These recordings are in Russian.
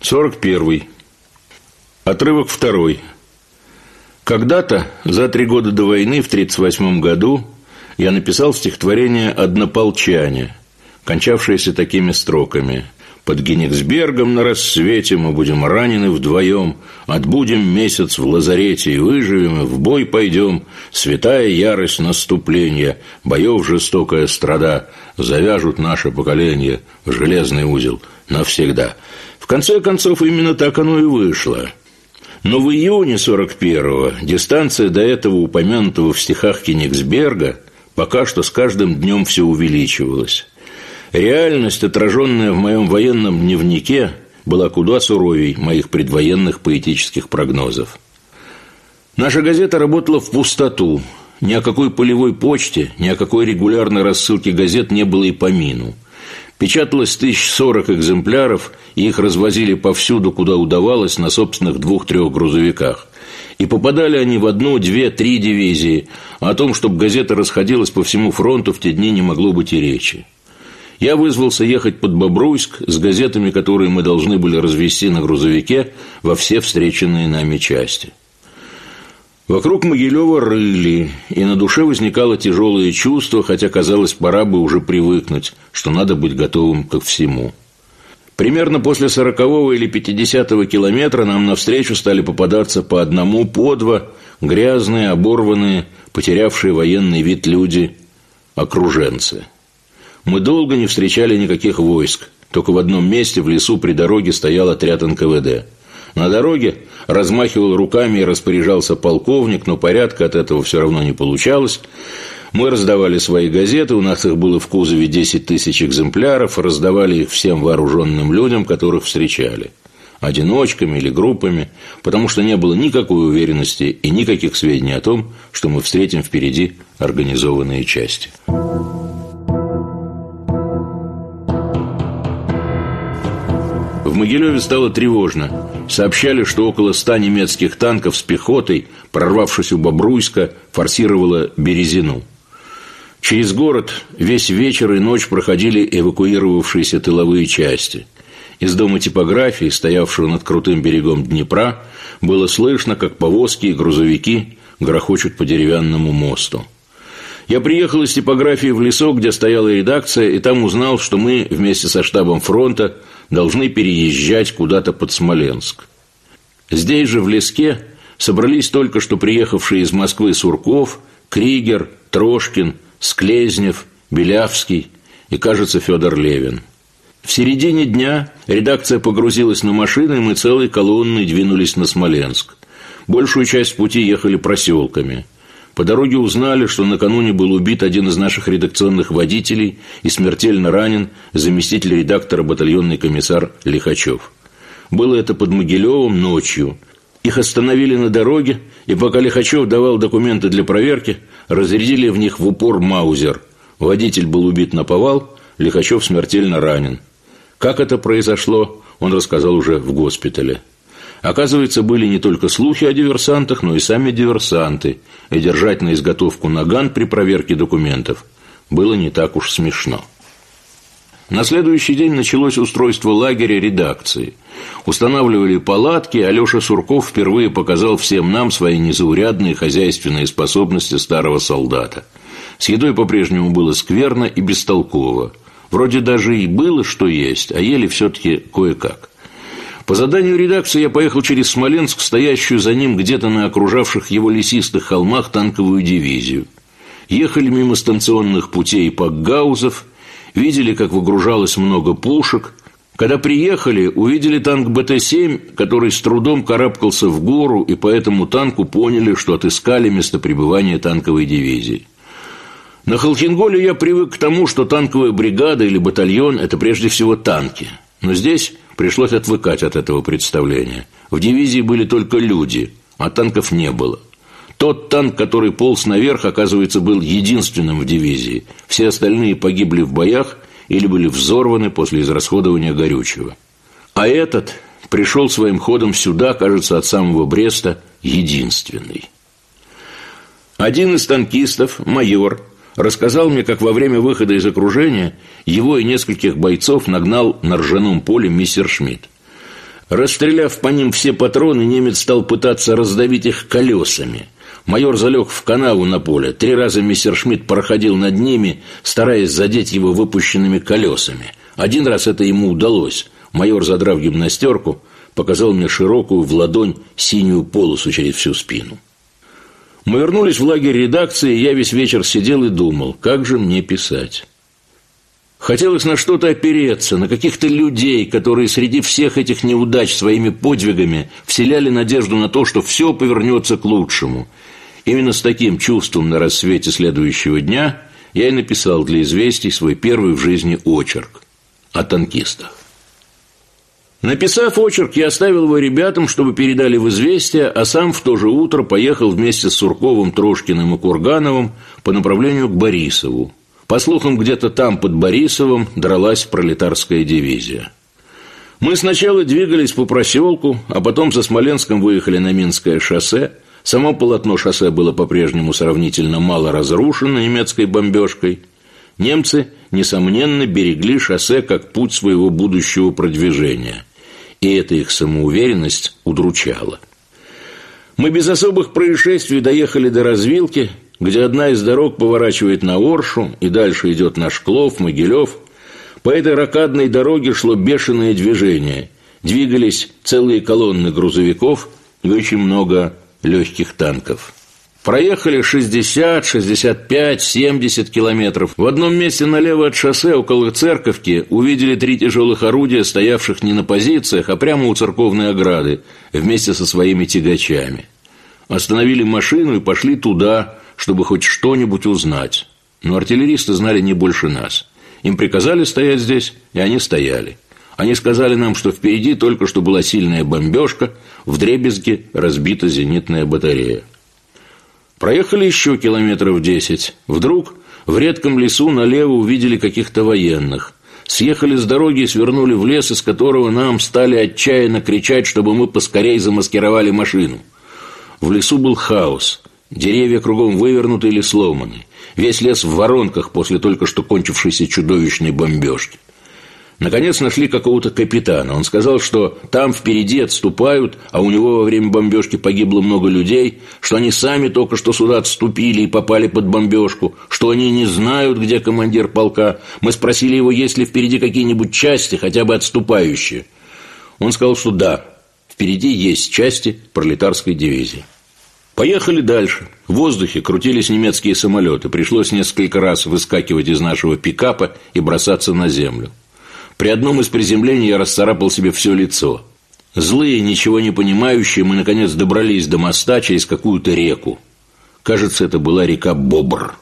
41. Отрывок второй. Когда-то, за три года до войны, в 1938 году, я написал стихотворение «Однополчане», кончавшееся такими строками – под Генигсбергом на рассвете мы будем ранены вдвоем, Отбудем месяц в лазарете и выживем, в бой пойдем. Святая ярость наступления, боев жестокая страда, Завяжут наше поколение в железный узел навсегда. В конце концов, именно так оно и вышло. Но в июне 41-го дистанция до этого упомянутого в стихах Кенигсберга пока что с каждым днем все увеличивалась. Реальность, отраженная в моем военном дневнике, была куда суровей моих предвоенных поэтических прогнозов. Наша газета работала в пустоту. Ни о какой полевой почте, ни о какой регулярной рассылке газет не было и помину. Печаталось тысяч сорок экземпляров, и их развозили повсюду, куда удавалось, на собственных двух-трех грузовиках. И попадали они в одну, две, три дивизии. А о том, чтобы газета расходилась по всему фронту, в те дни не могло быть и речи. Я вызвался ехать под Бобруйск с газетами, которые мы должны были развести на грузовике во все встреченные нами части. Вокруг Могилева рыли, и на душе возникало тяжелое чувство, хотя, казалось, пора бы уже привыкнуть, что надо быть готовым ко всему. Примерно после сорокового или пятидесятого километра нам навстречу стали попадаться по одному, по два, грязные, оборванные, потерявшие военный вид люди, окруженцы – мы долго не встречали никаких войск. Только в одном месте в лесу при дороге стоял отряд НКВД. На дороге размахивал руками и распоряжался полковник, но порядка от этого все равно не получалось. Мы раздавали свои газеты, у нас их было в кузове 10 тысяч экземпляров, раздавали их всем вооруженным людям, которых встречали. Одиночками или группами, потому что не было никакой уверенности и никаких сведений о том, что мы встретим впереди организованные части. В Могилеве стало тревожно. Сообщали, что около ста немецких танков с пехотой, прорвавшись у Бобруйска, форсировала Березину. Через город весь вечер и ночь проходили эвакуировавшиеся тыловые части. Из дома типографии, стоявшего над крутым берегом Днепра, было слышно, как повозки и грузовики грохочут по деревянному мосту. Я приехал из типографии в лесок, где стояла редакция, и там узнал, что мы вместе со штабом фронта должны переезжать куда-то под Смоленск. Здесь же, в леске, собрались только что приехавшие из Москвы Сурков, Кригер, Трошкин, Склезнев, Белявский и, кажется, Федор Левин. В середине дня редакция погрузилась на машины, и мы целой колонной двинулись на Смоленск. Большую часть пути ехали проселками – по дороге узнали, что накануне был убит один из наших редакционных водителей и смертельно ранен заместитель редактора батальонный комиссар Лихачев. Было это под Могилевым ночью. Их остановили на дороге, и пока Лихачев давал документы для проверки, разрядили в них в упор маузер. Водитель был убит на повал, Лихачев смертельно ранен. Как это произошло, он рассказал уже в госпитале. Оказывается, были не только слухи о диверсантах, но и сами диверсанты, и держать на изготовку наган при проверке документов было не так уж смешно. На следующий день началось устройство лагеря редакции. Устанавливали палатки, Алеша Сурков впервые показал всем нам свои незаурядные хозяйственные способности старого солдата. С едой по-прежнему было скверно и бестолково. Вроде даже и было что есть, а ели все-таки кое-как. По заданию редакции я поехал через Смоленск, стоящую за ним где-то на окружавших его лесистых холмах танковую дивизию. Ехали мимо станционных путей и пакгаузов, видели, как выгружалось много пушек. Когда приехали, увидели танк БТ-7, который с трудом карабкался в гору, и по этому танку поняли, что отыскали место пребывания танковой дивизии. На Холхенголе я привык к тому, что танковая бригада или батальон – это прежде всего танки. Но здесь Пришлось отвыкать от этого представления. В дивизии были только люди, а танков не было. Тот танк, который полз наверх, оказывается, был единственным в дивизии. Все остальные погибли в боях или были взорваны после израсходования горючего. А этот пришел своим ходом сюда, кажется, от самого Бреста, единственный. Один из танкистов, майор, рассказал мне, как во время выхода из окружения его и нескольких бойцов нагнал на ржаном поле мистер Шмидт. Расстреляв по ним все патроны, немец стал пытаться раздавить их колесами. Майор залег в канаву на поле. Три раза мистер Шмидт проходил над ними, стараясь задеть его выпущенными колесами. Один раз это ему удалось. Майор, задрав гимнастерку, показал мне широкую в ладонь синюю полосу через всю спину. Мы вернулись в лагерь редакции, и я весь вечер сидел и думал, как же мне писать. Хотелось на что-то опереться, на каких-то людей, которые среди всех этих неудач своими подвигами вселяли надежду на то, что все повернется к лучшему. Именно с таким чувством на рассвете следующего дня я и написал для известий свой первый в жизни очерк о танкистах. Написав очерк, я оставил его ребятам, чтобы передали в известие, а сам в то же утро поехал вместе с Сурковым, Трошкиным и Кургановым по направлению к Борисову. По слухам, где-то там, под Борисовым, дралась пролетарская дивизия. Мы сначала двигались по проселку, а потом за Смоленском выехали на Минское шоссе. Само полотно шоссе было по-прежнему сравнительно мало разрушено немецкой бомбежкой. Немцы, несомненно, берегли шоссе как путь своего будущего продвижения. И эта их самоуверенность удручала. Мы без особых происшествий доехали до развилки, где одна из дорог поворачивает на Оршу, и дальше идет на Шклов, Могилев. По этой ракадной дороге шло бешеное движение. Двигались целые колонны грузовиков и очень много легких танков. Проехали 60, 65, 70 километров. В одном месте налево от шоссе, около церковки, увидели три тяжелых орудия, стоявших не на позициях, а прямо у церковной ограды, вместе со своими тягачами. Остановили машину и пошли туда, чтобы хоть что-нибудь узнать. Но артиллеристы знали не больше нас. Им приказали стоять здесь, и они стояли. Они сказали нам, что впереди только что была сильная бомбежка, в дребезге разбита зенитная батарея. Проехали еще километров десять. Вдруг в редком лесу налево увидели каких-то военных. Съехали с дороги и свернули в лес, из которого нам стали отчаянно кричать, чтобы мы поскорей замаскировали машину. В лесу был хаос. Деревья кругом вывернуты или сломаны. Весь лес в воронках после только что кончившейся чудовищной бомбежки. Наконец нашли какого-то капитана. Он сказал, что там впереди отступают, а у него во время бомбежки погибло много людей, что они сами только что сюда отступили и попали под бомбежку, что они не знают, где командир полка. Мы спросили его, есть ли впереди какие-нибудь части, хотя бы отступающие. Он сказал, что да, впереди есть части пролетарской дивизии. Поехали дальше. В воздухе крутились немецкие самолеты. Пришлось несколько раз выскакивать из нашего пикапа и бросаться на землю. При одном из приземлений я расцарапал себе все лицо. Злые, ничего не понимающие, мы, наконец, добрались до моста через какую-то реку. Кажется, это была река Бобр.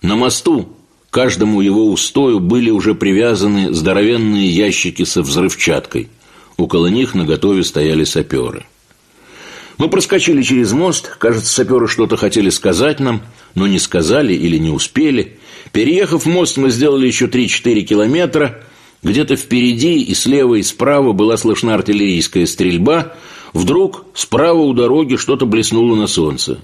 На мосту каждому его устою были уже привязаны здоровенные ящики со взрывчаткой. Около них наготове стояли саперы. Мы проскочили через мост. Кажется, саперы что-то хотели сказать нам, но не сказали или не успели. Переехав мост, мы сделали еще 3-4 километра. Где-то впереди и слева, и справа была слышна артиллерийская стрельба. Вдруг справа у дороги что-то блеснуло на солнце.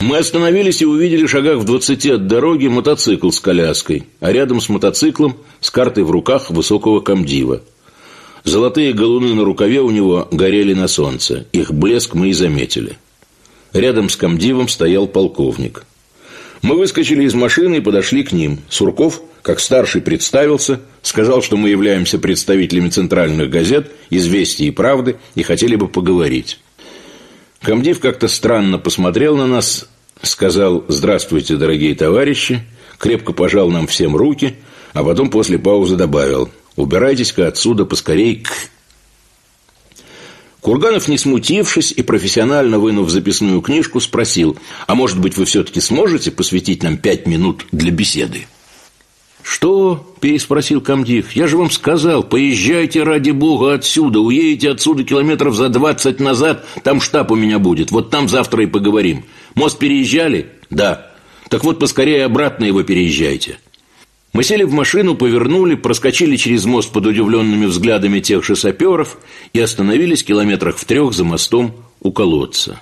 Мы остановились и увидели в шагах в двадцати от дороги мотоцикл с коляской, а рядом с мотоциклом с картой в руках высокого комдива. Золотые галуны на рукаве у него горели на солнце. Их блеск мы и заметили. Рядом с комдивом стоял полковник. Мы выскочили из машины и подошли к ним. Сурков, как старший, представился, сказал, что мы являемся представителями центральных газет «Известий и правды» и хотели бы поговорить. Комдив как-то странно посмотрел на нас, сказал «Здравствуйте, дорогие товарищи», крепко пожал нам всем руки, а потом после паузы добавил – Убирайтесь-ка отсюда поскорей к... Курганов, не смутившись и профессионально вынув записную книжку, спросил, а может быть, вы все-таки сможете посвятить нам пять минут для беседы? «Что?» – переспросил комдив. «Я же вам сказал, поезжайте ради бога отсюда, уедете отсюда километров за двадцать назад, там штаб у меня будет, вот там завтра и поговорим. Мост переезжали?» «Да». «Так вот, поскорее обратно его переезжайте». Мы сели в машину, повернули, проскочили через мост под удивленными взглядами тех же саперов и остановились километрах в трех за мостом у колодца.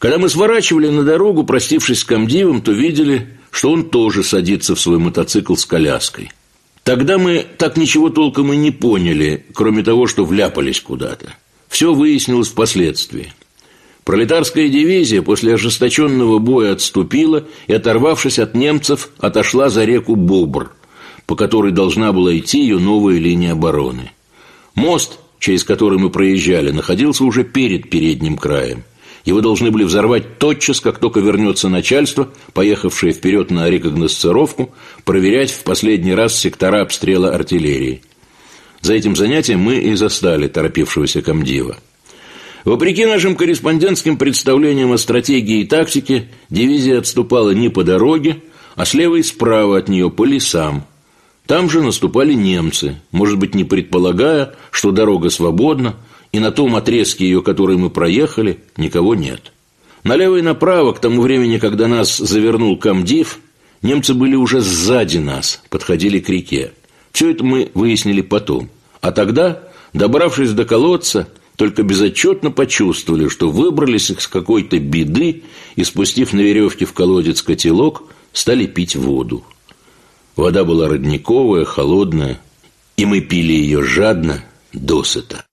Когда мы сворачивали на дорогу, простившись с комдивом, то видели, что он тоже садится в свой мотоцикл с коляской. Тогда мы так ничего толком и не поняли, кроме того, что вляпались куда-то. Все выяснилось впоследствии. Пролетарская дивизия после ожесточенного боя отступила и, оторвавшись от немцев, отошла за реку Бобр, по которой должна была идти ее новая линия обороны. Мост, через который мы проезжали, находился уже перед передним краем – его должны были взорвать тотчас, как только вернется начальство, поехавшее вперед на рекогносцировку, проверять в последний раз сектора обстрела артиллерии. За этим занятием мы и застали торопившегося комдива. Вопреки нашим корреспондентским представлениям о стратегии и тактике, дивизия отступала не по дороге, а слева и справа от нее по лесам. Там же наступали немцы, может быть, не предполагая, что дорога свободна, и на том отрезке ее, который мы проехали, никого нет. Налево и направо, к тому времени, когда нас завернул комдив, немцы были уже сзади нас, подходили к реке. Все это мы выяснили потом. А тогда, добравшись до колодца, только безотчетно почувствовали, что выбрались из какой-то беды и, спустив на веревке в колодец котелок, стали пить воду. Вода была родниковая, холодная, и мы пили ее жадно, досыта.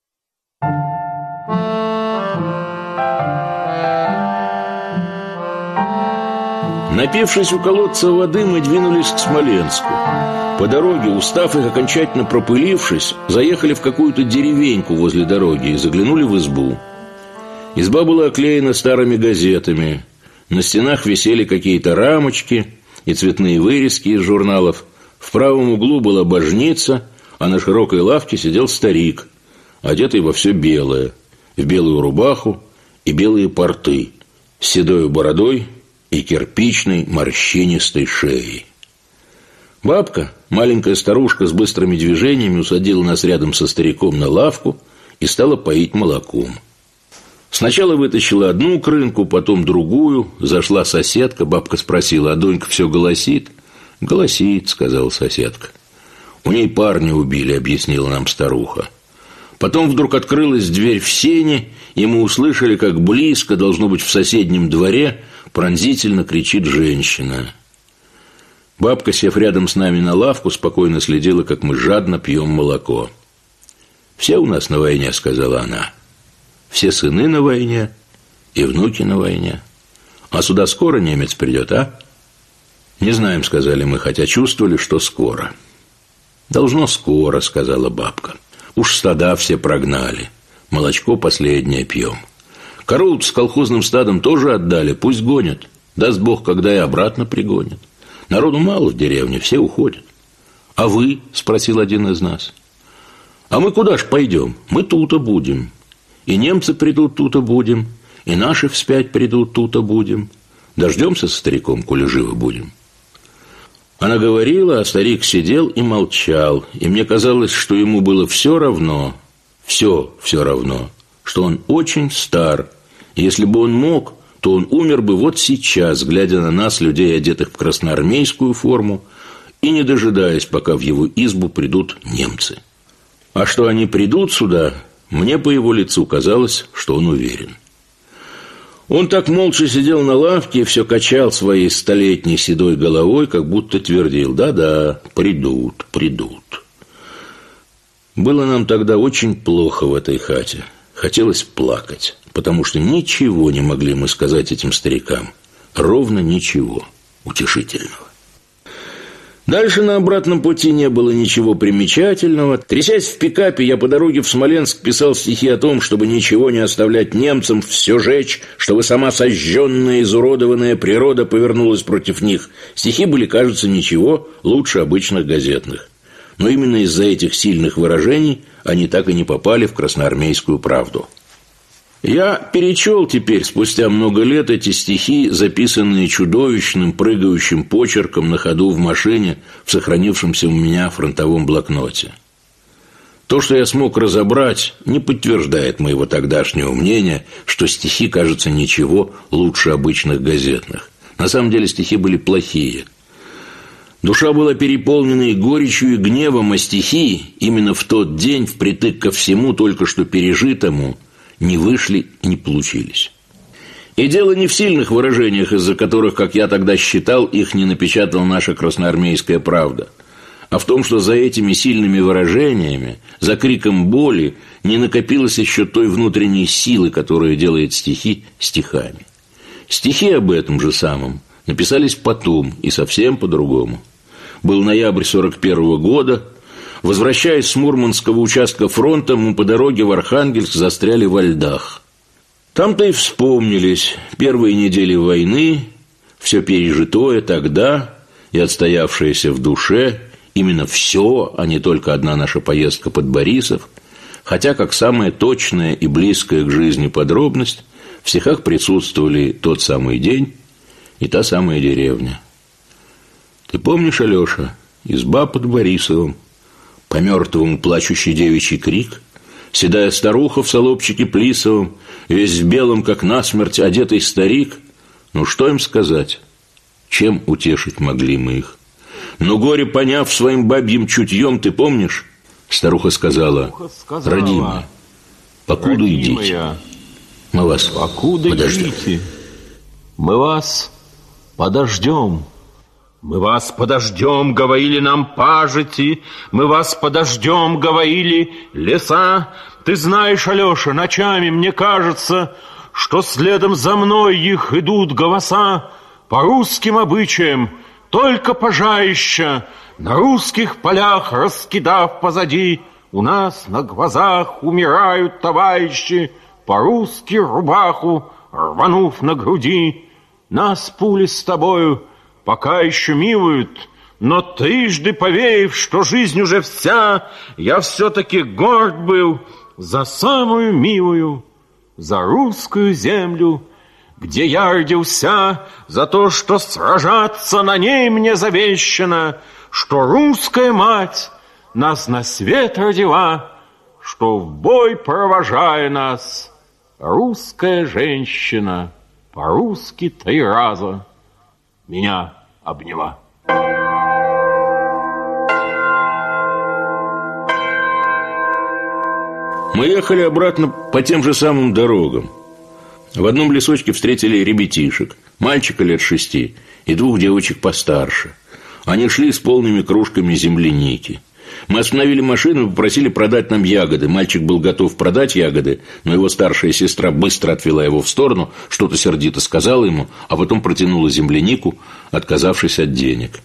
Напившись у колодца воды, мы двинулись к Смоленску. По дороге, устав их окончательно пропылившись, заехали в какую-то деревеньку возле дороги и заглянули в избу. Изба была оклеена старыми газетами. На стенах висели какие-то рамочки и цветные вырезки из журналов. В правом углу была божница, а на широкой лавке сидел старик, одетый во все белое, в белую рубаху и белые порты, с седой бородой и кирпичной морщинистой шеей. Бабка, маленькая старушка с быстрыми движениями, усадила нас рядом со стариком на лавку и стала поить молоком. Сначала вытащила одну крынку, потом другую. Зашла соседка, бабка спросила, а Донька все голосит? «Голосит», — сказала соседка. «У ней парня убили», — объяснила нам старуха. Потом вдруг открылась дверь в сене, и мы услышали, как близко, должно быть, в соседнем дворе, пронзительно кричит женщина. Бабка, сев рядом с нами на лавку, спокойно следила, как мы жадно пьем молоко. «Все у нас на войне», — сказала она. «Все сыны на войне и внуки на войне. А сюда скоро немец придет, а?» «Не знаем», — сказали мы, хотя чувствовали, что скоро. «Должно скоро», — сказала бабка. Уж стада все прогнали. Молочко последнее пьем. Коров с колхозным стадом тоже отдали, пусть гонят. Даст Бог, когда и обратно пригонят. Народу мало в деревне, все уходят. «А вы?» – спросил один из нас. «А мы куда ж пойдем? Мы тут-то будем. И немцы придут тут-то будем, и наши вспять придут тут-то будем. Дождемся со стариком, коли живы будем». Она говорила, а старик сидел и молчал, и мне казалось, что ему было все равно, все все равно, что он очень стар, и если бы он мог, то он умер бы вот сейчас, глядя на нас, людей, одетых в красноармейскую форму, и не дожидаясь, пока в его избу придут немцы. А что они придут сюда, мне по его лицу казалось, что он уверен. Он так молча сидел на лавке и все качал своей столетней седой головой, как будто твердил «Да-да, придут, придут». Было нам тогда очень плохо в этой хате. Хотелось плакать, потому что ничего не могли мы сказать этим старикам. Ровно ничего утешительного. Дальше на обратном пути не было ничего примечательного. Трясясь в пикапе, я по дороге в Смоленск писал стихи о том, чтобы ничего не оставлять немцам, все жечь, чтобы сама сожженная, изуродованная природа повернулась против них. Стихи были, кажется, ничего лучше обычных газетных. Но именно из-за этих сильных выражений они так и не попали в красноармейскую правду. Я перечел теперь, спустя много лет, эти стихи, записанные чудовищным прыгающим почерком на ходу в машине в сохранившемся у меня фронтовом блокноте. То, что я смог разобрать, не подтверждает моего тогдашнего мнения, что стихи, кажется, ничего лучше обычных газетных. На самом деле стихи были плохие. Душа была переполнена и горечью, и гневом, а стихи именно в тот день, впритык ко всему только что пережитому – не вышли и не получились. И дело не в сильных выражениях, из-за которых, как я тогда считал, их не напечатала наша красноармейская правда, а в том, что за этими сильными выражениями, за криком боли не накопилось еще той внутренней силы, которая делает стихи стихами. Стихи об этом же самом написались потом и совсем по-другому. Был ноябрь 41 -го года. Возвращаясь с Мурманского участка фронта, мы по дороге в Архангельск застряли во льдах. Там-то и вспомнились первые недели войны, все пережитое тогда и отстоявшееся в душе, именно все, а не только одна наша поездка под Борисов, хотя как самая точная и близкая к жизни подробность в стихах присутствовали тот самый день и та самая деревня. Ты помнишь, Алеша, изба под Борисовым, по мертвому плачущий девичий крик, седая старуха в солобчике плисовом, весь в белом, как насмерть, одетый старик. Ну, что им сказать? Чем утешить могли мы их? Но горе поняв своим бабьим чутьем, ты помнишь? Старуха сказала, сказала родимая, покуда идите. Мы вас покуда подождем. идите. Мы вас подождем. Мы вас подождем, говорили нам пажити, Мы вас подождем, говорили леса. Ты знаешь, Алеша, ночами мне кажется, Что следом за мной их идут голоса По русским обычаям, только пожаища На русских полях раскидав позади. У нас на глазах умирают товарищи По-русски рубаху рванув на груди. Нас пули с тобою пока еще милуют, но трижды повеяв, что жизнь уже вся, я все-таки горд был за самую милую, за русскую землю, где я родился, за то, что сражаться на ней мне завещано, что русская мать нас на свет родила, что в бой провожая нас, русская женщина по-русски три раза меня обняла. Мы ехали обратно по тем же самым дорогам. В одном лесочке встретили ребятишек, мальчика лет шести и двух девочек постарше. Они шли с полными кружками земляники – мы остановили машину и попросили продать нам ягоды. Мальчик был готов продать ягоды, но его старшая сестра быстро отвела его в сторону, что-то сердито сказала ему, а потом протянула землянику, отказавшись от денег.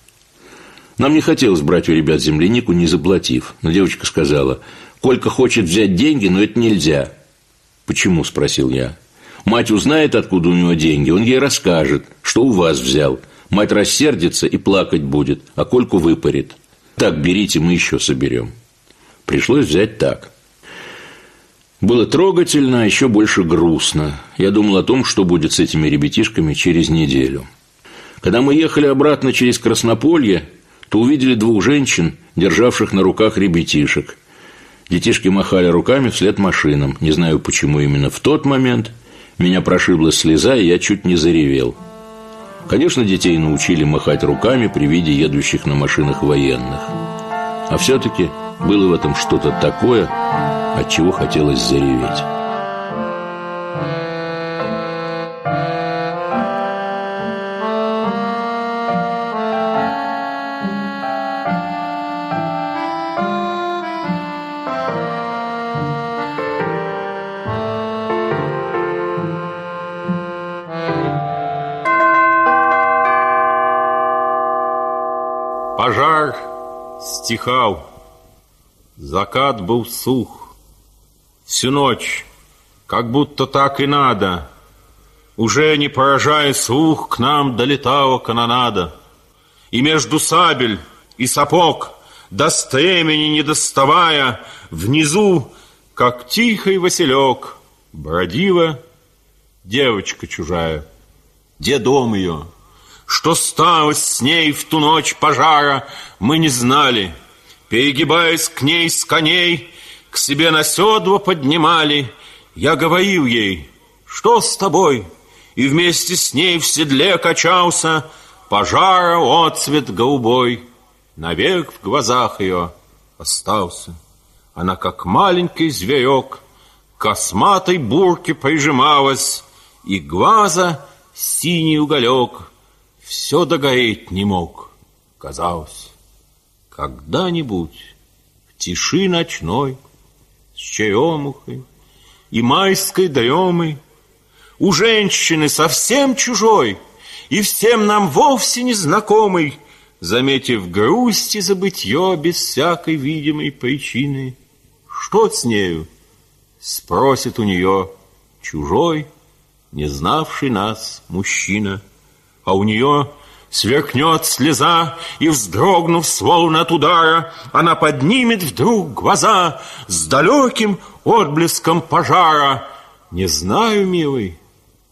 Нам не хотелось брать у ребят землянику, не заплатив. Но девочка сказала, «Колька хочет взять деньги, но это нельзя». «Почему?» – спросил я. «Мать узнает, откуда у него деньги, он ей расскажет, что у вас взял. Мать рассердится и плакать будет, а Кольку выпарит». Так, берите, мы еще соберем. Пришлось взять так. Было трогательно, а еще больше грустно. Я думал о том, что будет с этими ребятишками через неделю. Когда мы ехали обратно через Краснополье, то увидели двух женщин, державших на руках ребятишек. Детишки махали руками вслед машинам. Не знаю, почему именно в тот момент. Меня прошибла слеза, и я чуть не заревел. Конечно, детей научили махать руками при виде едущих на машинах военных. А все-таки было в этом что-то такое, от чего хотелось зареветь. Стихал, закат был сух. Всю ночь, как будто так и надо, Уже не поражая слух, к нам долетала канонада. И между сабель и сапог, до стремени не доставая, Внизу, как тихий василек, бродила девочка чужая. Где дом ее? Что стало с ней в ту ночь пожара, мы не знали. Перегибаясь к ней с коней, к себе на седло поднимали. Я говорил ей, что с тобой? И вместе с ней в седле качался пожара отцвет голубой. Навек в глазах ее остался. Она, как маленький зверек, косматой бурке прижималась, и глаза синий уголек — все догореть не мог, казалось. Когда-нибудь в тиши ночной С черемухой и майской дремой У женщины совсем чужой И всем нам вовсе незнакомый Заметив грусть и забытье Без всякой видимой причины Что с нею? Спросит у нее чужой, не знавший нас мужчина. А у нее сверкнет слеза, и, вздрогнув, словно от удара, она поднимет вдруг глаза с далеким отблеском пожара. Не знаю, милый,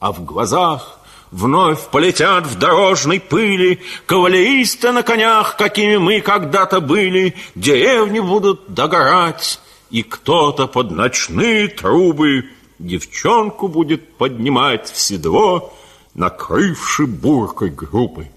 а в глазах Вновь полетят в дорожной пыли Кавалеристы на конях, какими мы когда-то были Деревни будут догорать И кто-то под ночные трубы Девчонку будет поднимать в седло Накрывши буркой группы